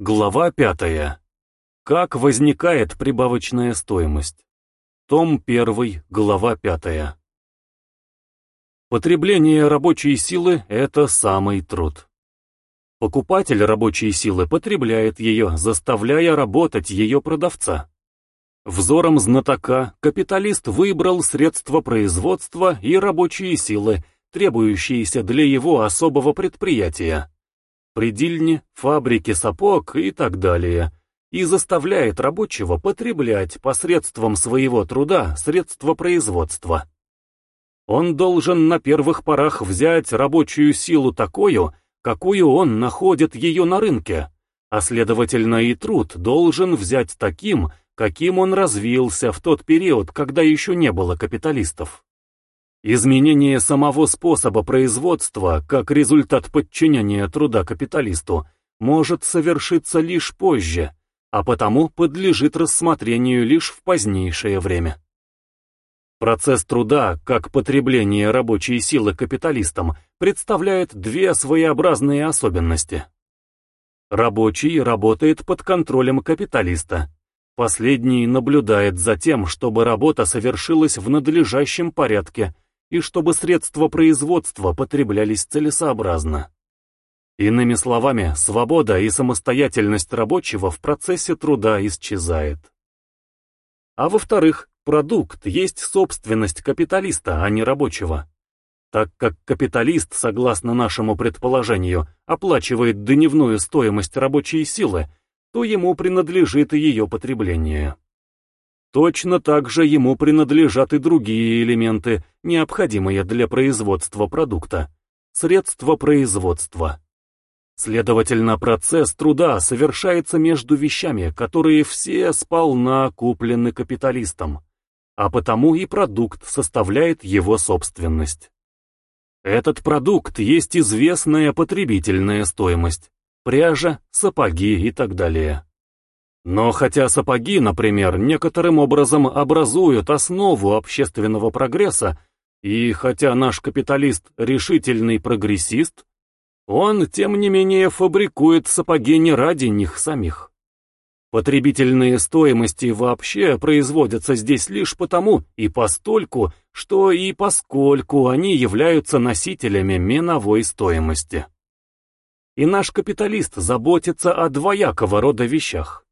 Глава пятая. Как возникает прибавочная стоимость? Том 1, глава 5. Потребление рабочей силы – это самый труд. Покупатель рабочей силы потребляет ее, заставляя работать ее продавца. Взором знатока капиталист выбрал средства производства и рабочие силы, требующиеся для его особого предприятия предильни, фабрики сапог и так далее, и заставляет рабочего потреблять посредством своего труда средства производства. Он должен на первых порах взять рабочую силу такую, какую он находит ее на рынке, а следовательно и труд должен взять таким, каким он развился в тот период, когда еще не было капиталистов. Изменение самого способа производства, как результат подчинения труда капиталисту, может совершиться лишь позже, а потому подлежит рассмотрению лишь в позднейшее время. Процесс труда, как потребление рабочей силы капиталистам, представляет две своеобразные особенности. Рабочий работает под контролем капиталиста. Последний наблюдает за тем, чтобы работа совершилась в надлежащем порядке – и чтобы средства производства потреблялись целесообразно. Иными словами, свобода и самостоятельность рабочего в процессе труда исчезает. А во-вторых, продукт есть собственность капиталиста, а не рабочего. Так как капиталист, согласно нашему предположению, оплачивает дневную стоимость рабочей силы, то ему принадлежит ее потребление. Точно так же ему принадлежат и другие элементы, необходимые для производства продукта. Средства производства. Следовательно, процесс труда совершается между вещами, которые все сполна куплены капиталистом, а потому и продукт составляет его собственность. Этот продукт есть известная потребительная стоимость, пряжа, сапоги и так далее. Но хотя сапоги, например, некоторым образом образуют основу общественного прогресса, и хотя наш капиталист решительный прогрессист, он, тем не менее, фабрикует сапоги не ради них самих. Потребительные стоимости вообще производятся здесь лишь потому и постольку, что и поскольку они являются носителями миновой стоимости. И наш капиталист заботится о двоякого рода вещах.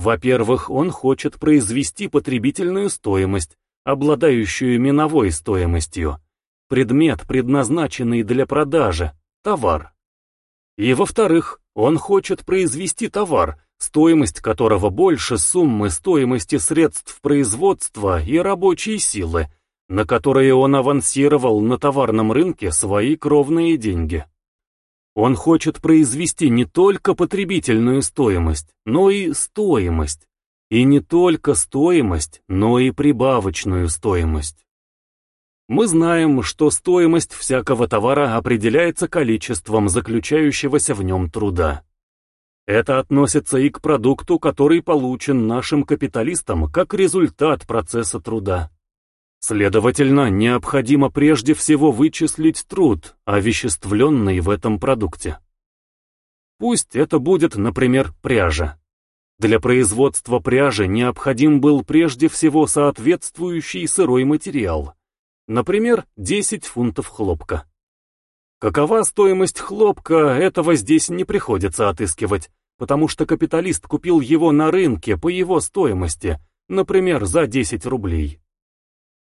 Во-первых, он хочет произвести потребительную стоимость, обладающую миновой стоимостью, предмет, предназначенный для продажи, товар. И во-вторых, он хочет произвести товар, стоимость которого больше суммы стоимости средств производства и рабочей силы, на которые он авансировал на товарном рынке свои кровные деньги. Он хочет произвести не только потребительную стоимость, но и стоимость. И не только стоимость, но и прибавочную стоимость. Мы знаем, что стоимость всякого товара определяется количеством заключающегося в нем труда. Это относится и к продукту, который получен нашим капиталистам как результат процесса труда. Следовательно, необходимо прежде всего вычислить труд, овеществленный в этом продукте. Пусть это будет, например, пряжа. Для производства пряжи необходим был прежде всего соответствующий сырой материал, например, 10 фунтов хлопка. Какова стоимость хлопка, этого здесь не приходится отыскивать, потому что капиталист купил его на рынке по его стоимости, например, за 10 рублей.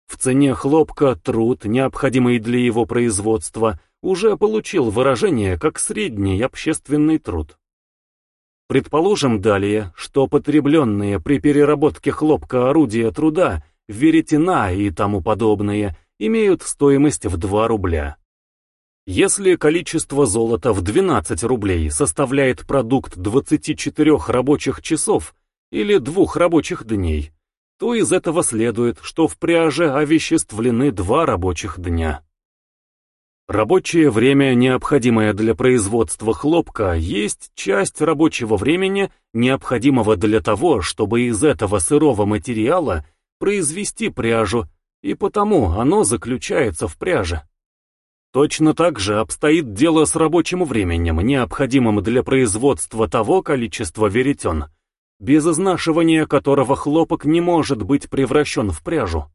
В цене хлопка труд, необходимый для его производства, уже получил выражение как средний общественный труд. Предположим далее, что потребленные при переработке хлопка орудия труда, веретена и тому подобное, имеют стоимость в 2 рубля. Если количество золота в 12 рублей составляет продукт 24 рабочих часов или двух рабочих дней, то из этого следует, что в пряже овеществлены два рабочих дня. Рабочее время, необходимое для производства хлопка, есть часть рабочего времени, необходимого для того, чтобы из этого сырого материала произвести пряжу, и потому оно заключается в пряже. Точно так же обстоит дело с рабочим временем, необходимым для производства того количества веретен, без изнашивания которого хлопок не может быть превращен в пряжу.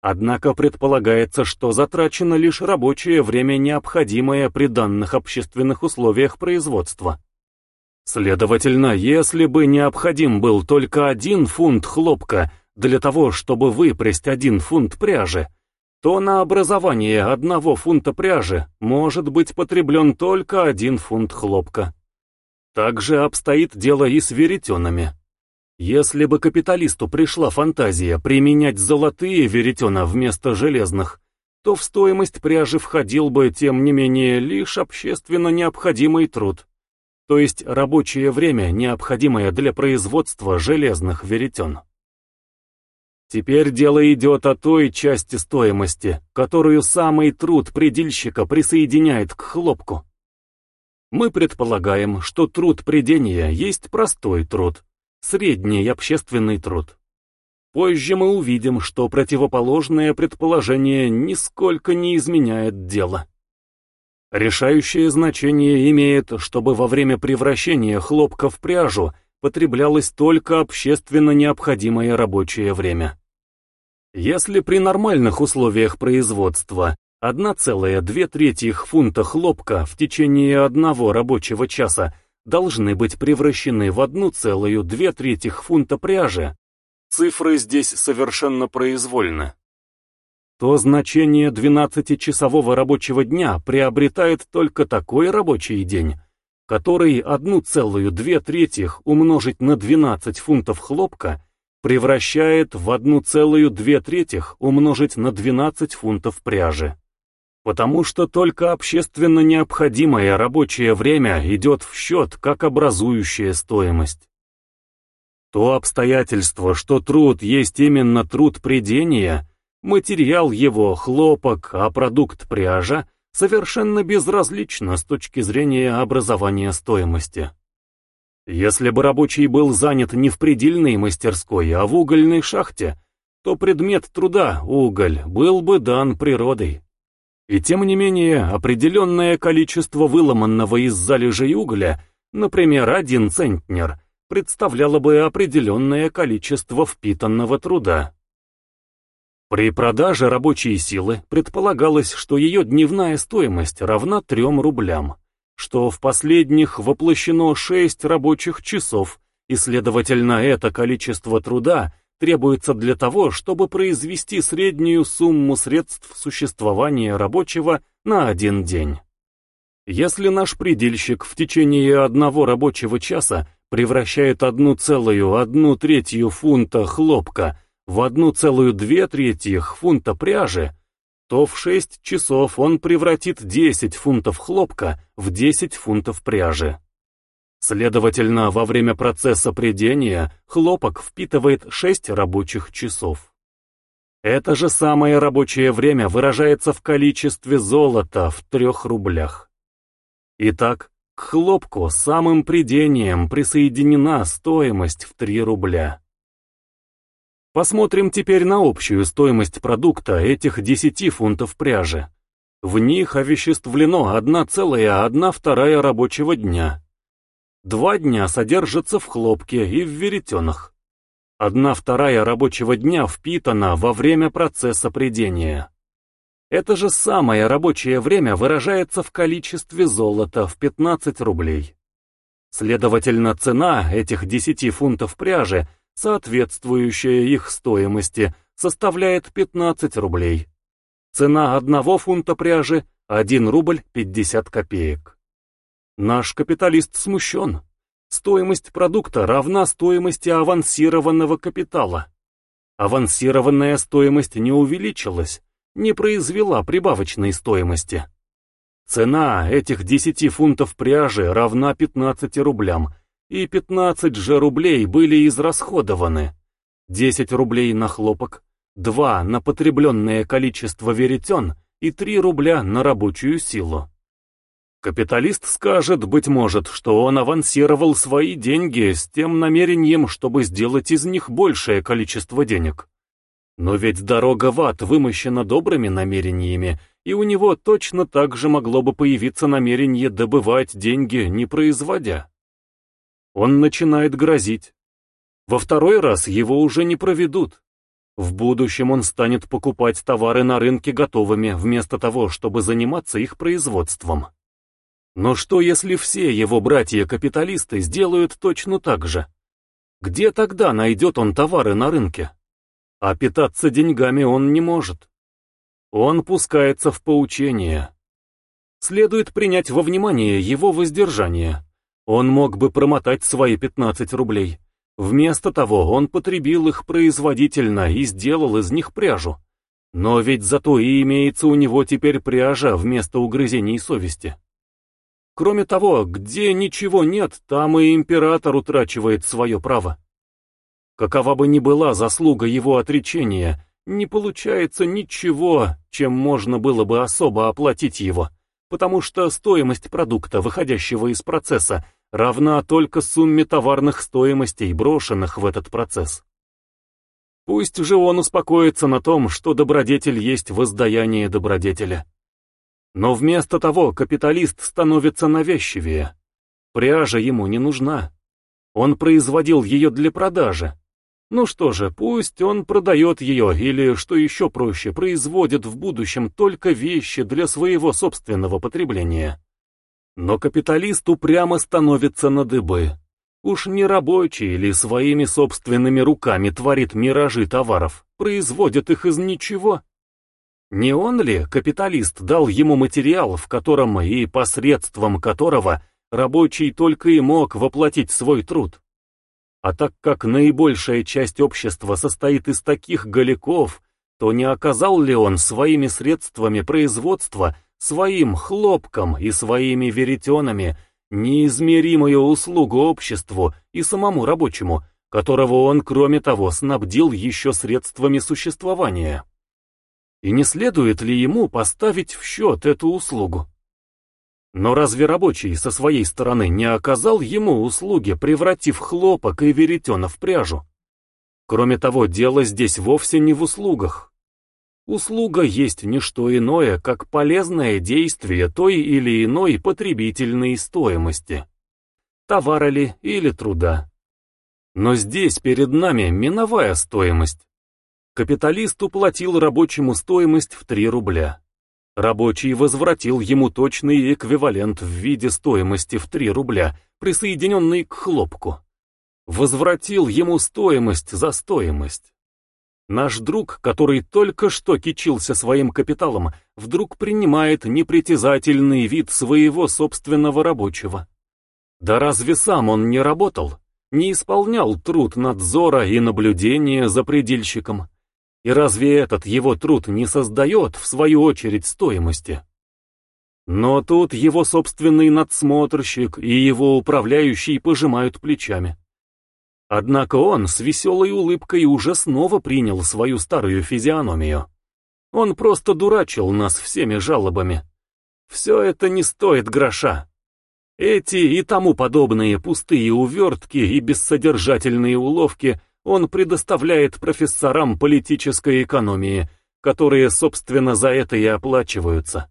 Однако предполагается, что затрачено лишь рабочее время, необходимое при данных общественных условиях производства. Следовательно, если бы необходим был только один фунт хлопка для того, чтобы выпрясть один фунт пряжи, то на образование одного фунта пряжи может быть потреблен только один фунт хлопка. Так же обстоит дело и с веретенами. Если бы капиталисту пришла фантазия применять золотые веретена вместо железных, то в стоимость пряжи входил бы, тем не менее, лишь общественно необходимый труд, то есть рабочее время, необходимое для производства железных веретен. Теперь дело идет о той части стоимости, которую самый труд предельщика присоединяет к хлопку. Мы предполагаем, что труд придения есть простой труд, средний общественный труд. Позже мы увидим, что противоположное предположение нисколько не изменяет дело. Решающее значение имеет, чтобы во время превращения хлопка в пряжу потреблялось только общественно необходимое рабочее время. Если при нормальных условиях производства 1,2 третьих фунта хлопка в течение одного рабочего часа должны быть превращены в 1,2 третьих фунта пряжи, цифры здесь совершенно произвольны, то значение 12-часового рабочего дня приобретает только такой рабочий день, который 1,2 третьих умножить на 12 фунтов хлопка превращает в 1,2 третьих умножить на 12 фунтов пряжи потому что только общественно необходимое рабочее время идет в счет как образующая стоимость. То обстоятельство, что труд есть именно труд придения, материал его хлопок, а продукт пряжа, совершенно безразлично с точки зрения образования стоимости. Если бы рабочий был занят не в предельной мастерской, а в угольной шахте, то предмет труда, уголь, был бы дан природой. И тем не менее, определенное количество выломанного из залежей угля, например, один центнер, представляло бы определенное количество впитанного труда. При продаже рабочей силы предполагалось, что ее дневная стоимость равна 3 рублям, что в последних воплощено 6 рабочих часов, и, следовательно, это количество труда требуется для того, чтобы произвести среднюю сумму средств существования рабочего на один день. Если наш предельщик в течение одного рабочего часа превращает одну целую одну третью фунта хлопка в одну целую две третьих фунта пряжи, то в 6 часов он превратит 10 фунтов хлопка в 10 фунтов пряжи. Следовательно, во время процесса придения хлопок впитывает 6 рабочих часов. Это же самое рабочее время выражается в количестве золота в 3 рублях. Итак, к хлопку самым придением присоединена стоимость в 3 рубля. Посмотрим теперь на общую стоимость продукта этих 10 фунтов пряжи. В них овеществлено 1,1 вторая рабочего дня. Два дня содержится в хлопке и в веретенах. Одна вторая рабочего дня впитана во время процесса придения. Это же самое рабочее время выражается в количестве золота в 15 рублей. Следовательно, цена этих 10 фунтов пряжи, соответствующая их стоимости, составляет 15 рублей. Цена одного фунта пряжи – 1 рубль 50 копеек. Наш капиталист смущен. Стоимость продукта равна стоимости авансированного капитала. Авансированная стоимость не увеличилась, не произвела прибавочной стоимости. Цена этих 10 фунтов пряжи равна 15 рублям, и 15 же рублей были израсходованы. 10 рублей на хлопок, 2 на потребленное количество веретен и 3 рубля на рабочую силу. Капиталист скажет, быть может, что он авансировал свои деньги с тем намерением, чтобы сделать из них большее количество денег. Но ведь дорога в ад вымощена добрыми намерениями, и у него точно так же могло бы появиться намерение добывать деньги, не производя. Он начинает грозить. Во второй раз его уже не проведут. В будущем он станет покупать товары на рынке готовыми, вместо того, чтобы заниматься их производством. Но что если все его братья-капиталисты сделают точно так же? Где тогда найдет он товары на рынке? А питаться деньгами он не может. Он пускается в поучение. Следует принять во внимание его воздержание. Он мог бы промотать свои 15 рублей. Вместо того он потребил их производительно и сделал из них пряжу. Но ведь зато и имеется у него теперь пряжа вместо угрызений совести. Кроме того, где ничего нет, там и император утрачивает свое право. Какова бы ни была заслуга его отречения, не получается ничего, чем можно было бы особо оплатить его, потому что стоимость продукта, выходящего из процесса, равна только сумме товарных стоимостей, брошенных в этот процесс. Пусть же он успокоится на том, что добродетель есть воздаяние добродетеля. Но вместо того капиталист становится навязчивее. Пряжа ему не нужна. Он производил ее для продажи, ну что же, пусть он продает ее, или, что еще проще, производит в будущем только вещи для своего собственного потребления. Но капиталист упрямо становится на дыбы. Уж не рабочий или своими собственными руками творит миражи товаров, производит их из ничего. Не он ли, капиталист, дал ему материал, в котором и посредством которого рабочий только и мог воплотить свой труд? А так как наибольшая часть общества состоит из таких голиков, то не оказал ли он своими средствами производства, своим хлопком и своими веретенами неизмеримую услугу обществу и самому рабочему, которого он, кроме того, снабдил еще средствами существования? И не следует ли ему поставить в счет эту услугу? Но разве рабочий со своей стороны не оказал ему услуги, превратив хлопок и веретено в пряжу? Кроме того, дело здесь вовсе не в услугах. Услуга есть не что иное, как полезное действие той или иной потребительной стоимости. Товара ли или труда. Но здесь перед нами миновая стоимость. Капиталист уплатил рабочему стоимость в 3 рубля. Рабочий возвратил ему точный эквивалент в виде стоимости в 3 рубля, присоединенный к хлопку. Возвратил ему стоимость за стоимость. Наш друг, который только что кичился своим капиталом, вдруг принимает непритязательный вид своего собственного рабочего. Да разве сам он не работал, не исполнял труд надзора и наблюдения за предельщиком? И разве этот его труд не создает, в свою очередь, стоимости? Но тут его собственный надсмотрщик и его управляющий пожимают плечами. Однако он с веселой улыбкой уже снова принял свою старую физиономию. Он просто дурачил нас всеми жалобами. Все это не стоит гроша. Эти и тому подобные пустые увертки и бессодержательные уловки — он предоставляет профессорам политической экономии, которые, собственно, за это и оплачиваются.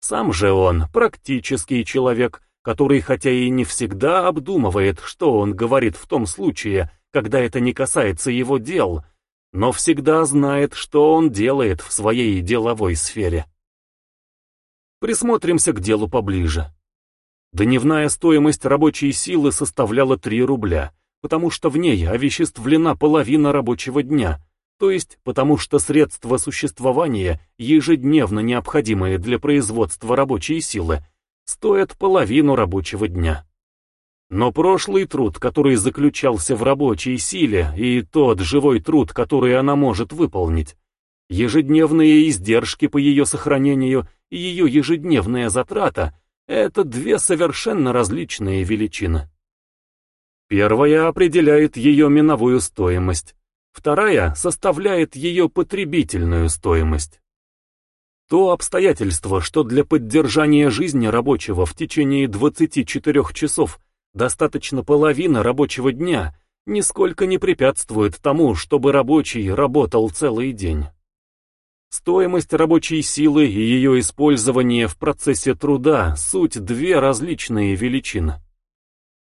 Сам же он практический человек, который хотя и не всегда обдумывает, что он говорит в том случае, когда это не касается его дел, но всегда знает, что он делает в своей деловой сфере. Присмотримся к делу поближе. Дневная стоимость рабочей силы составляла 3 рубля, потому что в ней овеществлена половина рабочего дня, то есть потому что средства существования, ежедневно необходимые для производства рабочей силы, стоят половину рабочего дня. Но прошлый труд, который заключался в рабочей силе, и тот живой труд, который она может выполнить, ежедневные издержки по ее сохранению и ее ежедневная затрата — это две совершенно различные величины. Первая определяет ее миновую стоимость, вторая составляет ее потребительную стоимость. То обстоятельство, что для поддержания жизни рабочего в течение 24 часов достаточно половины рабочего дня, нисколько не препятствует тому, чтобы рабочий работал целый день. Стоимость рабочей силы и ее использование в процессе труда – суть две различные величины.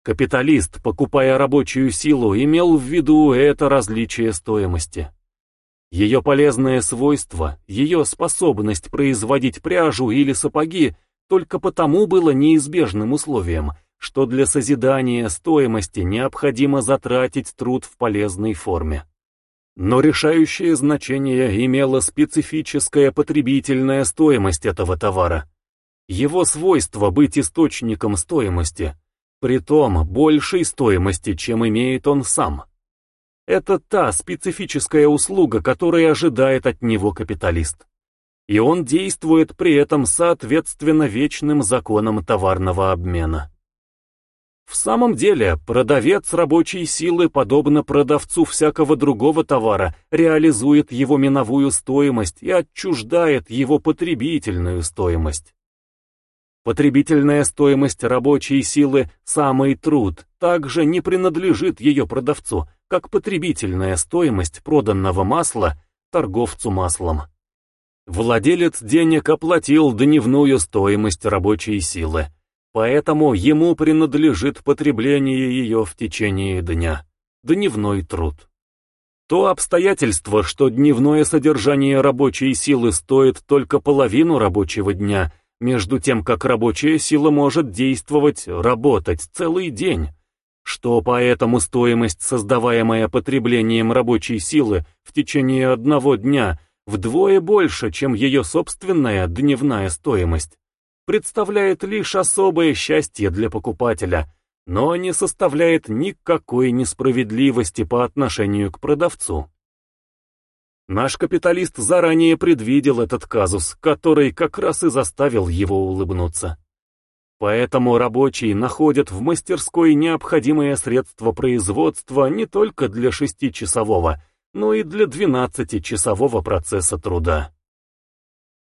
Капиталист, покупая рабочую силу, имел в виду это различие стоимости. Ее полезное свойство, ее способность производить пряжу или сапоги только потому было неизбежным условием, что для созидания стоимости необходимо затратить труд в полезной форме. Но решающее значение имела специфическая потребительная стоимость этого товара. Его свойство быть источником стоимости, притом большей стоимости, чем имеет он сам. Это та специфическая услуга, которая ожидает от него капиталист. И он действует при этом соответственно вечным законам товарного обмена. В самом деле, продавец рабочей силы, подобно продавцу всякого другого товара, реализует его миновую стоимость и отчуждает его потребительную стоимость. Потребительная стоимость рабочей силы, самый труд, также не принадлежит ее продавцу, как потребительная стоимость проданного масла торговцу маслом. Владелец денег оплатил дневную стоимость рабочей силы Поэтому ему принадлежит потребление ее в течение дня, дневной труд. То обстоятельство, что дневное содержание рабочей силы стоит только половину рабочего дня, между тем как рабочая сила может действовать, работать целый день, что поэтому стоимость, создаваемая потреблением рабочей силы в течение одного дня, вдвое больше, чем ее собственная дневная стоимость, представляет лишь особое счастье для покупателя, но не составляет никакой несправедливости по отношению к продавцу. Наш капиталист заранее предвидел этот казус, который как раз и заставил его улыбнуться. Поэтому рабочие находят в мастерской необходимые средства производства не только для шестичасового, но и для двенадцатичасового процесса труда.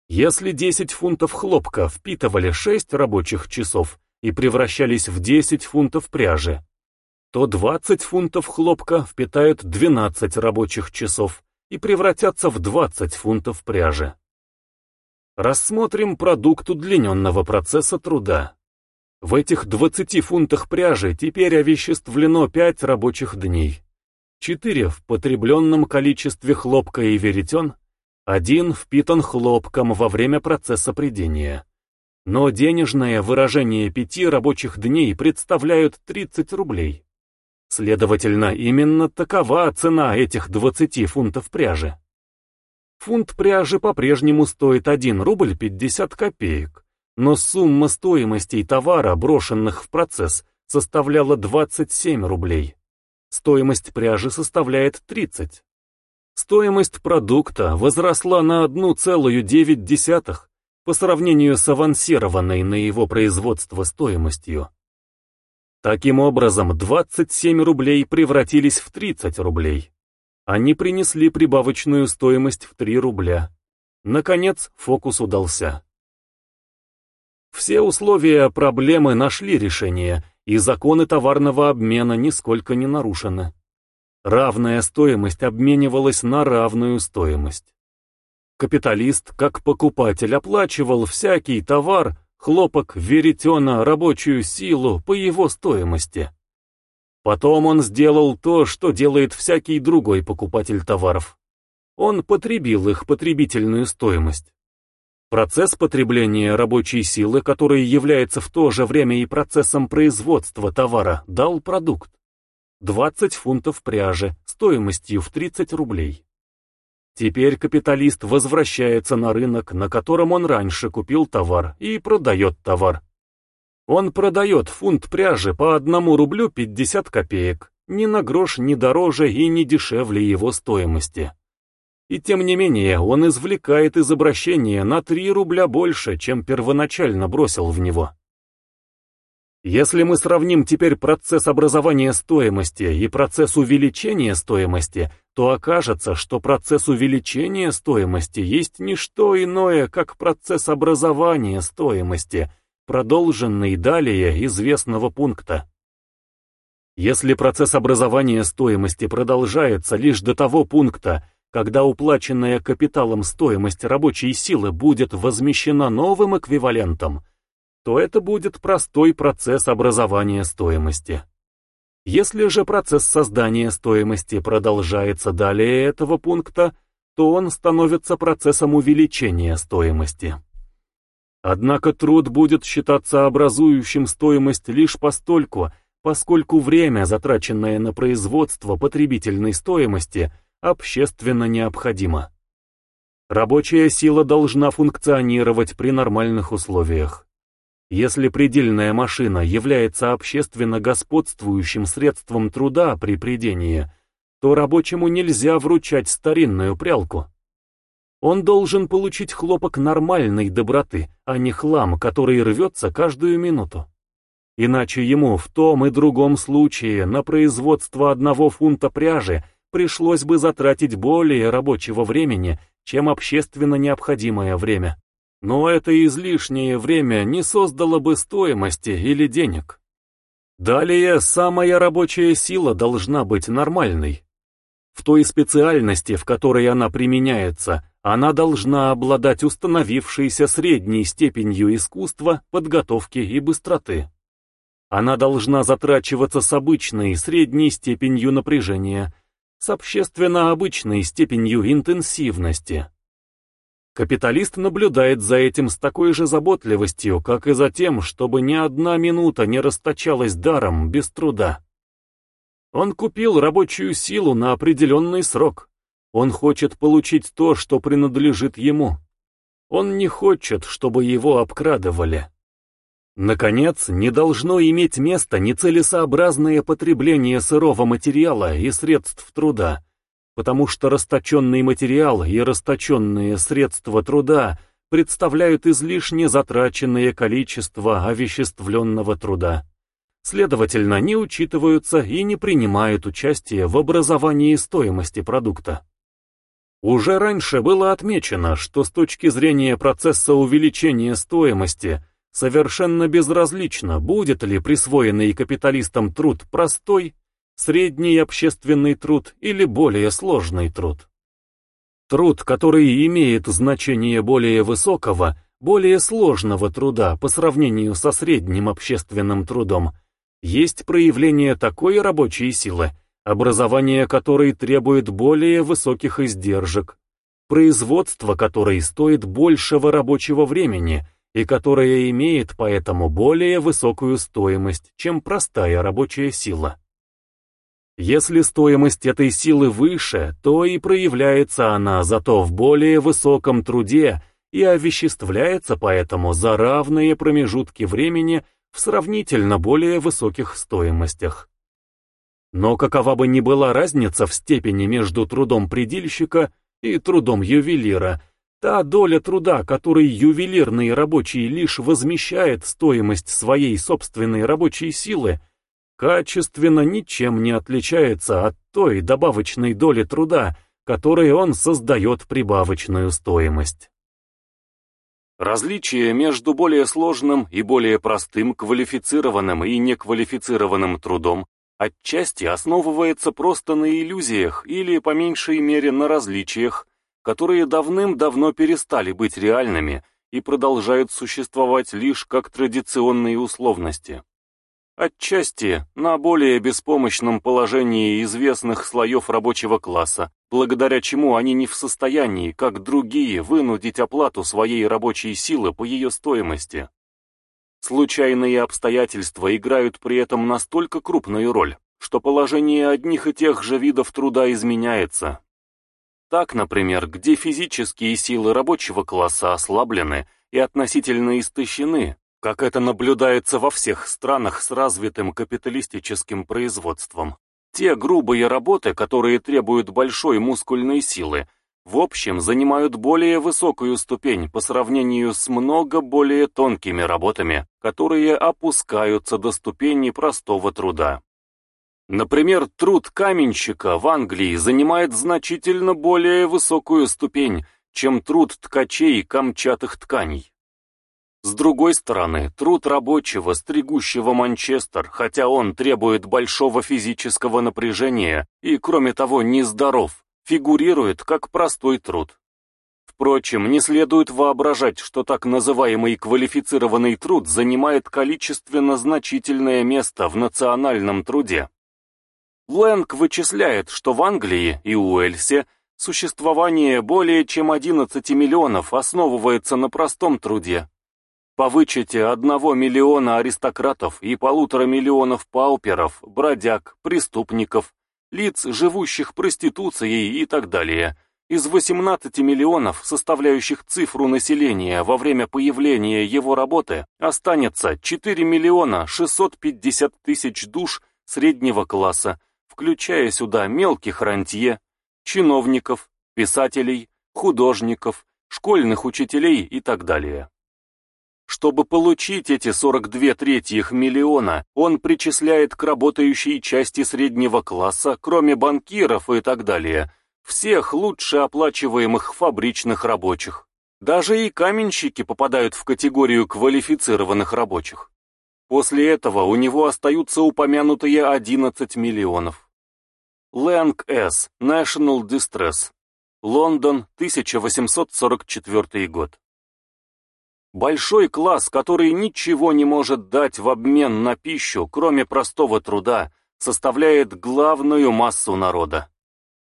Если 10 фунтов хлопка впитывали 6 рабочих часов и превращались в 10 фунтов пряжи, то 20 фунтов хлопка впитают 12 рабочих часов и превратятся в 20 фунтов пряжи. Рассмотрим продукт удлиненного процесса труда. В этих 20 фунтах пряжи теперь овеществлено 5 рабочих дней. 4 в потребленном количестве хлопка и веретен, один впитан хлопком во время процесса придения. Но денежное выражение пяти рабочих дней представляют 30 рублей. Следовательно, именно такова цена этих 20 фунтов пряжи. Фунт пряжи по-прежнему стоит 1 рубль 50 копеек, но сумма стоимостей товара, брошенных в процесс, составляла 27 рублей. Стоимость пряжи составляет 30. Стоимость продукта возросла на 1,9 по сравнению с авансированной на его производство стоимостью. Таким образом, 27 рублей превратились в 30 рублей. Они принесли прибавочную стоимость в 3 рубля. Наконец, фокус удался. Все условия проблемы нашли решение, и законы товарного обмена нисколько не нарушены. Равная стоимость обменивалась на равную стоимость. Капиталист, как покупатель, оплачивал всякий товар, хлопок, веретена, рабочую силу по его стоимости. Потом он сделал то, что делает всякий другой покупатель товаров. Он потребил их потребительную стоимость. Процесс потребления рабочей силы, который является в то же время и процессом производства товара, дал продукт. 20 фунтов пряжи стоимостью в 30 рублей. Теперь капиталист возвращается на рынок, на котором он раньше купил товар, и продает товар. Он продает фунт пряжи по 1 рублю 50 копеек, ни на грош ни дороже и не дешевле его стоимости. И тем не менее он извлекает из обращения на 3 рубля больше, чем первоначально бросил в него. Если мы сравним теперь процесс образования стоимости и процесс увеличения стоимости, то окажется, что процесс увеличения стоимости есть не что иное, как процесс образования стоимости, продолженный далее известного пункта. Если процесс образования стоимости продолжается лишь до того пункта, когда уплаченная капиталом стоимость рабочей силы будет возмещена новым эквивалентом, то это будет простой процесс образования стоимости. Если же процесс создания стоимости продолжается далее этого пункта, то он становится процессом увеличения стоимости. Однако труд будет считаться образующим стоимость лишь постольку, поскольку время, затраченное на производство потребительной стоимости, общественно необходимо. Рабочая сила должна функционировать при нормальных условиях. Если предельная машина является общественно господствующим средством труда при придении, то рабочему нельзя вручать старинную прялку. Он должен получить хлопок нормальной доброты, а не хлам, который рвется каждую минуту. Иначе ему в том и другом случае на производство одного фунта пряжи пришлось бы затратить более рабочего времени, чем общественно необходимое время. Но это излишнее время не создало бы стоимости или денег. Далее, самая рабочая сила должна быть нормальной. В той специальности, в которой она применяется, она должна обладать установившейся средней степенью искусства, подготовки и быстроты. Она должна затрачиваться с обычной средней степенью напряжения, с общественно обычной степенью интенсивности. Капиталист наблюдает за этим с такой же заботливостью, как и за тем, чтобы ни одна минута не расточалась даром, без труда. Он купил рабочую силу на определенный срок. Он хочет получить то, что принадлежит ему. Он не хочет, чтобы его обкрадывали. Наконец, не должно иметь места нецелесообразное потребление сырого материала и средств труда, потому что расточенный материал и расточенные средства труда представляют излишне затраченное количество овеществленного труда. Следовательно, не учитываются и не принимают участие в образовании стоимости продукта. Уже раньше было отмечено, что с точки зрения процесса увеличения стоимости совершенно безразлично, будет ли присвоенный капиталистам труд простой средний общественный труд или более сложный труд. Труд, который имеет значение более высокого, более сложного труда по сравнению со средним общественным трудом, есть проявление такой рабочей силы, образование которой требует более высоких издержек, производство которой стоит большего рабочего времени и которое имеет поэтому более высокую стоимость, чем простая рабочая сила. Если стоимость этой силы выше, то и проявляется она зато в более высоком труде и овеществляется поэтому за равные промежутки времени в сравнительно более высоких стоимостях. Но какова бы ни была разница в степени между трудом предельщика и трудом ювелира, та доля труда, который ювелирный рабочий лишь возмещает стоимость своей собственной рабочей силы, качественно ничем не отличается от той добавочной доли труда, которой он создает прибавочную стоимость. Различие между более сложным и более простым квалифицированным и неквалифицированным трудом отчасти основывается просто на иллюзиях или, по меньшей мере, на различиях, которые давным-давно перестали быть реальными и продолжают существовать лишь как традиционные условности. Отчасти на более беспомощном положении известных слоев рабочего класса, благодаря чему они не в состоянии, как другие, вынудить оплату своей рабочей силы по ее стоимости. Случайные обстоятельства играют при этом настолько крупную роль, что положение одних и тех же видов труда изменяется. Так, например, где физические силы рабочего класса ослаблены и относительно истощены, как это наблюдается во всех странах с развитым капиталистическим производством. Те грубые работы, которые требуют большой мускульной силы, в общем занимают более высокую ступень по сравнению с много более тонкими работами, которые опускаются до ступени простого труда. Например, труд каменщика в Англии занимает значительно более высокую ступень, чем труд ткачей камчатых тканей. С другой стороны, труд рабочего, стригущего Манчестер, хотя он требует большого физического напряжения и, кроме того, нездоров, фигурирует как простой труд. Впрочем, не следует воображать, что так называемый квалифицированный труд занимает количественно значительное место в национальном труде. Лэнг вычисляет, что в Англии и Уэльсе существование более чем 11 миллионов основывается на простом труде. По вычете одного миллиона аристократов и полутора миллионов пауперов, бродяг, преступников, лиц, живущих проституцией и так далее, из 18 миллионов, составляющих цифру населения во время появления его работы, останется 4 миллиона 650 тысяч душ среднего класса, включая сюда мелких рантье, чиновников, писателей, художников, школьных учителей и так далее. Чтобы получить эти 42 третьих миллиона, он причисляет к работающей части среднего класса, кроме банкиров и так далее, всех лучше оплачиваемых фабричных рабочих. Даже и каменщики попадают в категорию квалифицированных рабочих. После этого у него остаются упомянутые 11 миллионов. Лэнг С. National Distress. Лондон, 1844 год. Большой класс, который ничего не может дать в обмен на пищу, кроме простого труда, составляет главную массу народа.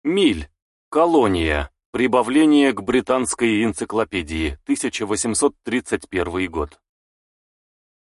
Миль. Колония. Прибавление к британской энциклопедии, 1831 год.